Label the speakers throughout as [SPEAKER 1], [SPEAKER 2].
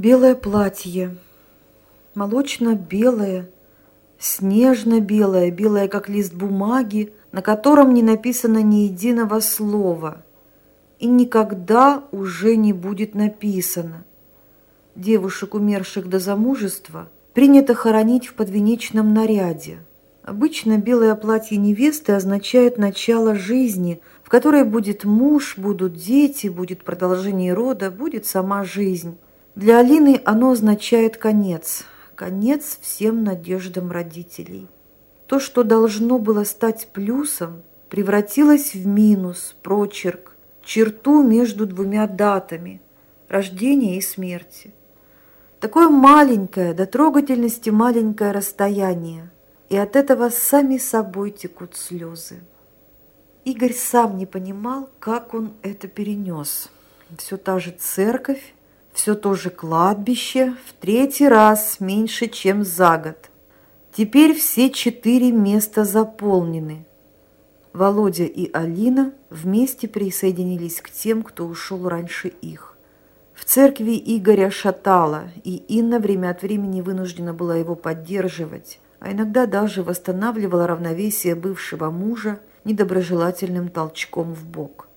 [SPEAKER 1] Белое платье, молочно-белое, снежно-белое, белое, как лист бумаги, на котором не написано ни единого слова и никогда уже не будет написано. Девушек, умерших до замужества, принято хоронить в подвенечном наряде. Обычно белое платье невесты означает начало жизни, в которой будет муж, будут дети, будет продолжение рода, будет сама жизнь. Для Алины оно означает конец, конец всем надеждам родителей. То, что должно было стать плюсом, превратилось в минус, прочерк, черту между двумя датами – рождения и смерти. Такое маленькое, до трогательности маленькое расстояние, и от этого сами собой текут слезы. Игорь сам не понимал, как он это перенес. Все та же церковь, все то же кладбище, в третий раз меньше, чем за год. Теперь все четыре места заполнены. Володя и Алина вместе присоединились к тем, кто ушел раньше их. В церкви Игоря шатало, и Инна время от времени вынуждена была его поддерживать, а иногда даже восстанавливала равновесие бывшего мужа недоброжелательным толчком в бок.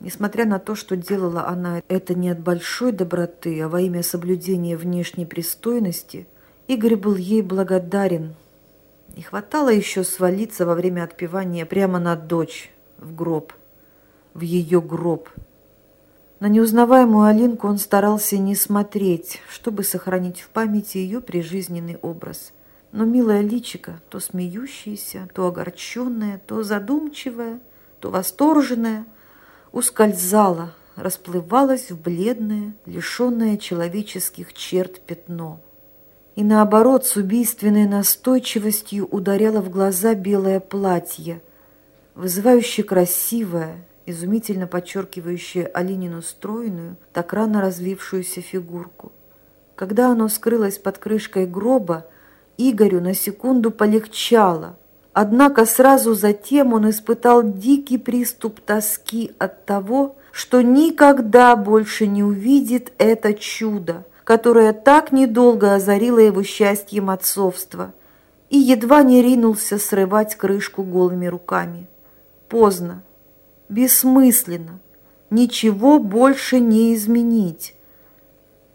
[SPEAKER 1] Несмотря на то, что делала она это не от большой доброты, а во имя соблюдения внешней пристойности – Игорь был ей благодарен. Не хватало еще свалиться во время отпевания прямо на дочь, в гроб, в ее гроб. На неузнаваемую Алинку он старался не смотреть, чтобы сохранить в памяти ее прижизненный образ. Но милая личика, то смеющаяся, то огорченная, то задумчивая, то восторженная, ускользала, расплывалась в бледное, лишенное человеческих черт пятно – и наоборот с убийственной настойчивостью ударяло в глаза белое платье, вызывающе красивое, изумительно подчеркивающее Алинину стройную, так рано развившуюся фигурку. Когда оно скрылось под крышкой гроба, Игорю на секунду полегчало, однако сразу затем он испытал дикий приступ тоски от того, что никогда больше не увидит это чудо, которая так недолго озарила его счастьем отцовства, и едва не ринулся срывать крышку голыми руками. Поздно, бессмысленно, ничего больше не изменить.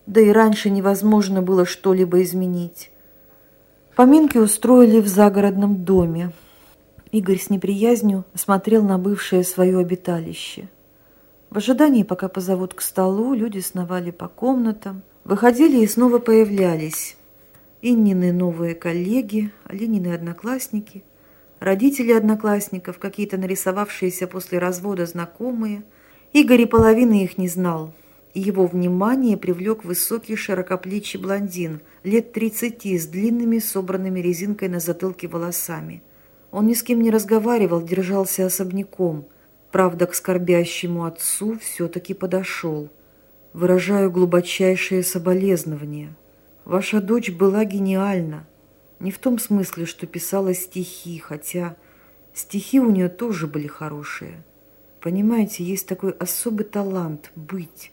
[SPEAKER 1] Да и раньше невозможно было что-либо изменить. Поминки устроили в загородном доме. Игорь с неприязнью смотрел на бывшее свое обиталище. В ожидании, пока позовут к столу, люди сновали по комнатам, Выходили и снова появлялись. Иннины новые коллеги, Алинины одноклассники, родители одноклассников, какие-то нарисовавшиеся после развода знакомые. Игорь и половины их не знал. Его внимание привлек высокий широкоплечий блондин, лет тридцати, с длинными собранными резинкой на затылке волосами. Он ни с кем не разговаривал, держался особняком. Правда, к скорбящему отцу все-таки подошел – Выражаю глубочайшее соболезнование. Ваша дочь была гениальна. Не в том смысле, что писала стихи, хотя стихи у нее тоже были хорошие. Понимаете, есть такой особый талант – быть,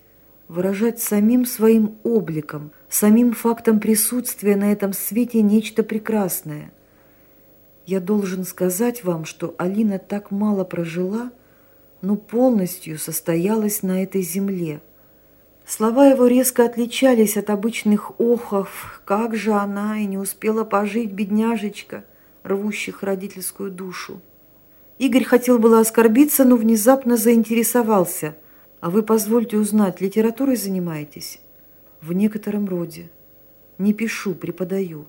[SPEAKER 1] выражать самим своим обликом, самим фактом присутствия на этом свете нечто прекрасное. Я должен сказать вам, что Алина так мало прожила, но полностью состоялась на этой земле – Слова его резко отличались от обычных охов. Как же она и не успела пожить, бедняжечка, рвущих родительскую душу. Игорь хотел было оскорбиться, но внезапно заинтересовался. «А вы, позвольте узнать, литературой занимаетесь?» «В некотором роде. Не пишу, преподаю.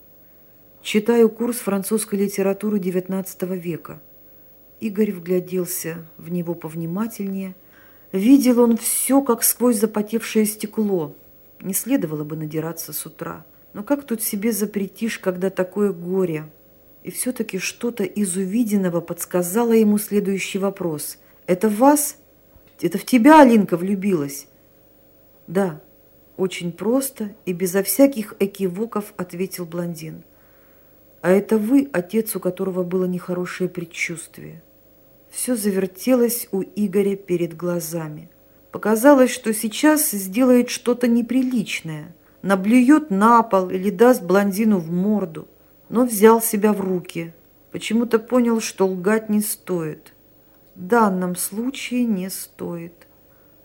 [SPEAKER 1] Читаю курс французской литературы XIX века». Игорь вгляделся в него повнимательнее – Видел он все, как сквозь запотевшее стекло. Не следовало бы надираться с утра. Но как тут себе запретишь, когда такое горе? И все-таки что-то из увиденного подсказало ему следующий вопрос. «Это вас? Это в тебя Алинка влюбилась?» «Да», очень просто и безо всяких экивоков ответил блондин. «А это вы, отец, у которого было нехорошее предчувствие». Все завертелось у Игоря перед глазами. Показалось, что сейчас сделает что-то неприличное, наблюет на пол или даст блондину в морду, но взял себя в руки. Почему-то понял, что лгать не стоит. Данном случае не стоит.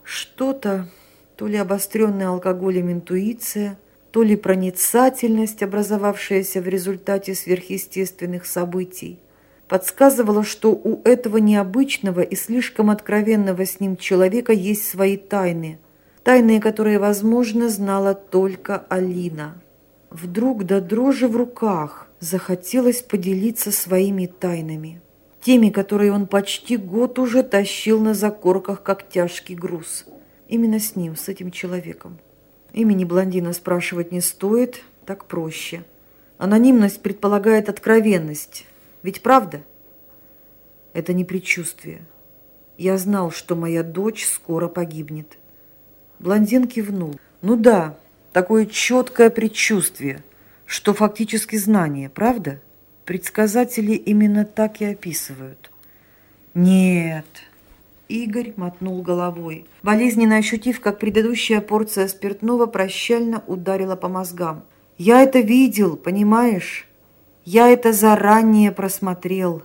[SPEAKER 1] Что-то, то ли обостренная алкоголем интуиция, то ли проницательность, образовавшаяся в результате сверхъестественных событий, подсказывала, что у этого необычного и слишком откровенного с ним человека есть свои тайны, тайны, которые, возможно, знала только Алина. Вдруг до дрожи в руках захотелось поделиться своими тайнами, теми, которые он почти год уже тащил на закорках, как тяжкий груз. Именно с ним, с этим человеком. Имени блондина спрашивать не стоит, так проще. Анонимность предполагает откровенность, ведь правда? Это не предчувствие. Я знал, что моя дочь скоро погибнет. Блондин кивнул. Ну да, такое четкое предчувствие, что фактически знание, правда? Предсказатели именно так и описывают. Нет. Игорь мотнул головой, болезненно ощутив, как предыдущая порция спиртного прощально ударила по мозгам. «Я это видел, понимаешь? Я это заранее просмотрел.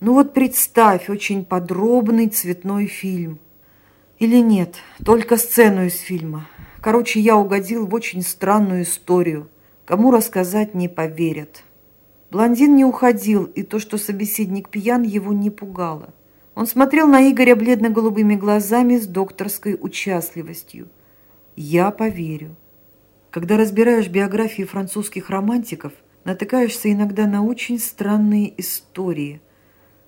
[SPEAKER 1] Ну вот представь очень подробный цветной фильм. Или нет, только сцену из фильма. Короче, я угодил в очень странную историю. Кому рассказать не поверят. Блондин не уходил, и то, что собеседник пьян, его не пугало. Он смотрел на Игоря бледно-голубыми глазами с докторской участливостью. «Я поверю». Когда разбираешь биографии французских романтиков, натыкаешься иногда на очень странные истории.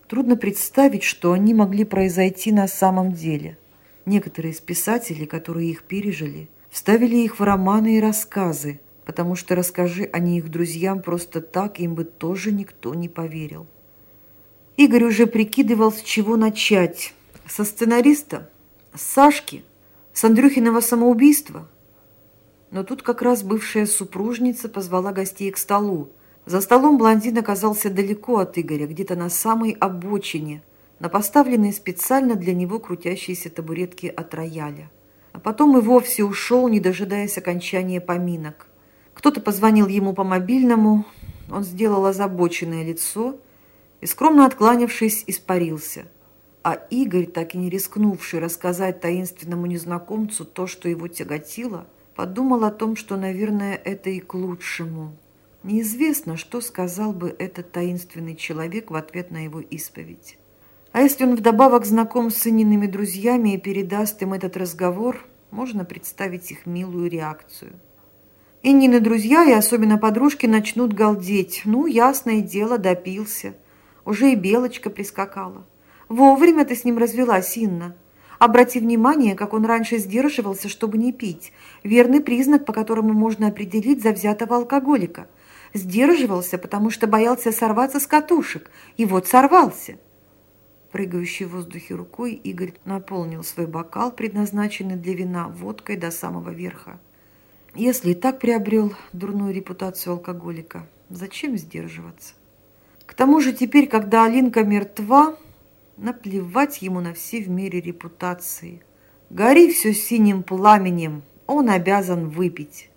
[SPEAKER 1] Трудно представить, что они могли произойти на самом деле. Некоторые из писателей, которые их пережили, вставили их в романы и рассказы, потому что расскажи они их друзьям просто так, им бы тоже никто не поверил. Игорь уже прикидывал, с чего начать. Со сценариста? С Сашки? С Андрюхиного самоубийства? Но тут как раз бывшая супружница позвала гостей к столу. За столом блондин оказался далеко от Игоря, где-то на самой обочине, на поставленной специально для него крутящейся табуретке от рояля. А потом и вовсе ушел, не дожидаясь окончания поминок. Кто-то позвонил ему по мобильному, он сделал озабоченное лицо и, скромно откланявшись, испарился. А Игорь, так и не рискнувший рассказать таинственному незнакомцу то, что его тяготило, подумал о том, что, наверное, это и к лучшему. Неизвестно, что сказал бы этот таинственный человек в ответ на его исповедь. А если он вдобавок знаком с Иниными друзьями и передаст им этот разговор, можно представить их милую реакцию. Иннины друзья и особенно подружки начнут галдеть. Ну, ясное дело, допился. Уже и Белочка прискакала. Вовремя ты с ним развелась, Инна. Обрати внимание, как он раньше сдерживался, чтобы не пить. Верный признак, по которому можно определить завзятого алкоголика. Сдерживался, потому что боялся сорваться с катушек. И вот сорвался. Прыгающий в воздухе рукой, Игорь наполнил свой бокал, предназначенный для вина, водкой до самого верха. Если и так приобрел дурную репутацию алкоголика, зачем сдерживаться? К тому же теперь, когда Алинка мертва, Наплевать ему на все в мире репутации. Гори все синим пламенем, он обязан выпить.